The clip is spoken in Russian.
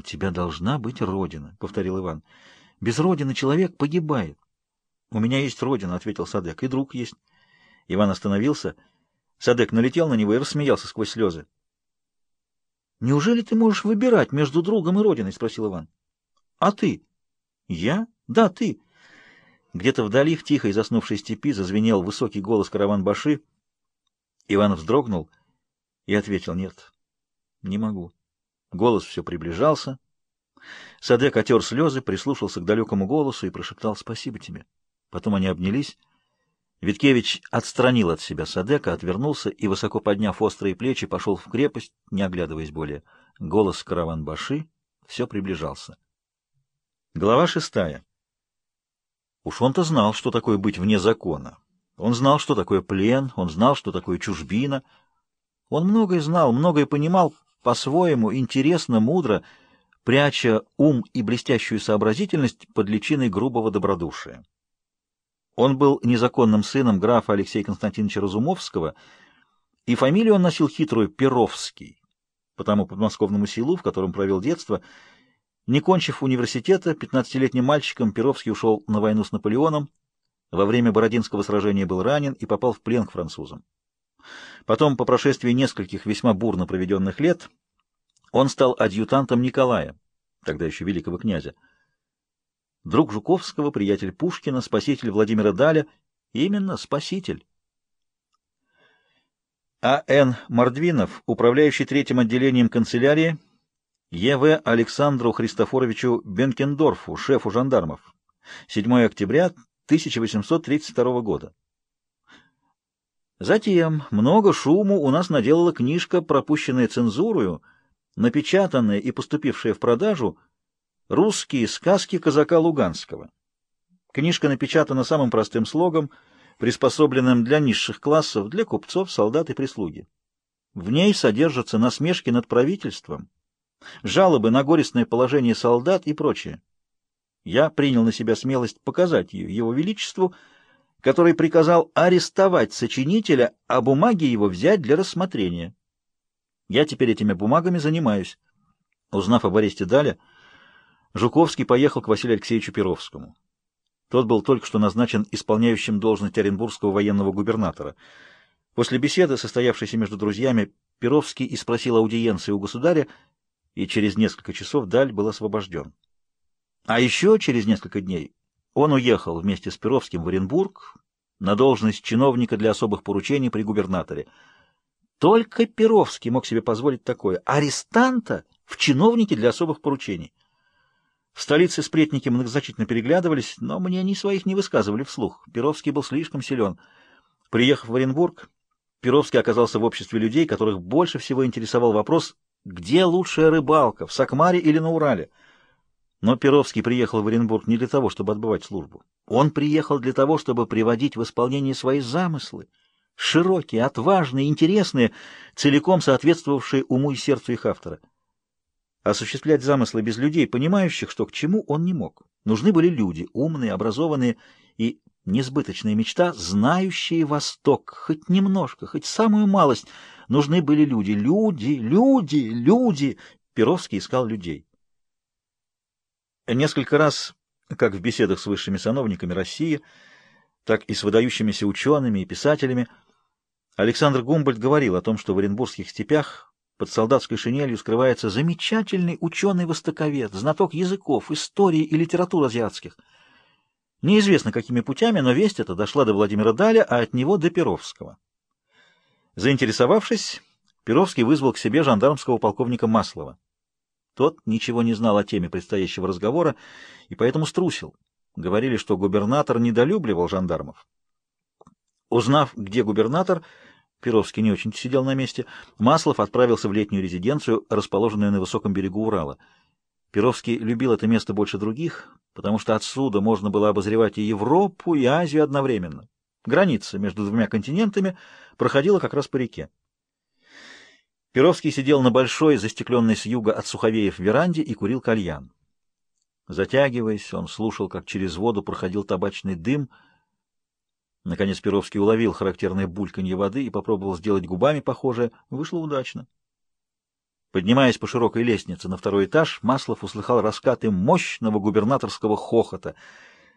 «У тебя должна быть родина», — повторил Иван. «Без родины человек погибает». «У меня есть родина», — ответил Садек. «И друг есть». Иван остановился. Садек налетел на него и рассмеялся сквозь слезы. «Неужели ты можешь выбирать между другом и родиной?» — спросил Иван. «А ты?» «Я? Да, ты». Где-то вдали, в тихой заснувшей степи, зазвенел высокий голос караван-баши. Иван вздрогнул и ответил «Нет, не могу». Голос все приближался. Садек отер слезы, прислушался к далекому голосу и прошептал «Спасибо тебе». Потом они обнялись. Виткевич отстранил от себя Садека, отвернулся и, высоко подняв острые плечи, пошел в крепость, не оглядываясь более. Голос караван-баши все приближался. Глава шестая. Уж он-то знал, что такое быть вне закона. Он знал, что такое плен, он знал, что такое чужбина. Он многое знал, многое понимал, по-своему, интересно, мудро, пряча ум и блестящую сообразительность под личиной грубого добродушия. Он был незаконным сыном графа Алексея Константиновича Разумовского, и фамилию он носил хитрую Перовский, Потому подмосковному селу, в котором провел детство. Не кончив университета, 15-летним мальчиком Перовский ушел на войну с Наполеоном, во время Бородинского сражения был ранен и попал в плен к французам. Потом, по прошествии нескольких весьма бурно проведенных лет, он стал адъютантом Николая, тогда еще великого князя. Друг Жуковского, приятель Пушкина, спаситель Владимира Даля, именно спаситель. А.Н. Мордвинов, управляющий третьим отделением канцелярии, Е.В. Александру Христофоровичу Бенкендорфу, шефу жандармов. 7 октября 1832 года. Затем много шуму у нас наделала книжка, пропущенная цензурою, напечатанная и поступившая в продажу «Русские сказки казака Луганского». Книжка напечатана самым простым слогом, приспособленным для низших классов, для купцов, солдат и прислуги. В ней содержатся насмешки над правительством, жалобы на горестное положение солдат и прочее. Я принял на себя смелость показать ее Его Величеству – который приказал арестовать сочинителя, а бумаги его взять для рассмотрения. Я теперь этими бумагами занимаюсь. Узнав об аресте Даля, Жуковский поехал к Василию Алексеевичу Перовскому. Тот был только что назначен исполняющим должность Оренбургского военного губернатора. После беседы, состоявшейся между друзьями, Перовский и спросил аудиенции у государя, и через несколько часов Даль был освобожден. А еще через несколько дней он уехал вместе с Перовским в Оренбург на должность чиновника для особых поручений при губернаторе. Только Перовский мог себе позволить такое. Арестанта в чиновнике для особых поручений. В столице сплетники многозначительно переглядывались, но мне они своих не высказывали вслух. Перовский был слишком силен. Приехав в Оренбург, Перовский оказался в обществе людей, которых больше всего интересовал вопрос, где лучшая рыбалка, в Сакмаре или на Урале – но Перовский приехал в Оренбург не для того, чтобы отбывать службу. Он приехал для того, чтобы приводить в исполнение свои замыслы, широкие, отважные, интересные, целиком соответствовавшие уму и сердцу их автора. Осуществлять замыслы без людей, понимающих, что к чему, он не мог. Нужны были люди, умные, образованные и несбыточная мечта, знающие Восток, хоть немножко, хоть самую малость. Нужны были люди, люди, люди, люди. Перовский искал людей. Несколько раз, как в беседах с высшими сановниками России, так и с выдающимися учеными и писателями, Александр Гумбольд говорил о том, что в Оренбургских степях под солдатской шинелью скрывается замечательный ученый-востоковед, знаток языков, истории и литературы азиатских. Неизвестно, какими путями, но весть эта дошла до Владимира Даля, а от него до Перовского. Заинтересовавшись, Перовский вызвал к себе жандармского полковника Маслова. Тот ничего не знал о теме предстоящего разговора и поэтому струсил. Говорили, что губернатор недолюбливал жандармов. Узнав, где губернатор, Перовский не очень сидел на месте, Маслов отправился в летнюю резиденцию, расположенную на высоком берегу Урала. Перовский любил это место больше других, потому что отсюда можно было обозревать и Европу, и Азию одновременно. Граница между двумя континентами проходила как раз по реке. Перовский сидел на большой застекленной с юга от Суховеев веранде и курил кальян. Затягиваясь, он слушал, как через воду проходил табачный дым. Наконец Перовский уловил характерное бульканье воды и попробовал сделать губами похожее. Вышло удачно. Поднимаясь по широкой лестнице на второй этаж, Маслов услыхал раскаты мощного губернаторского хохота —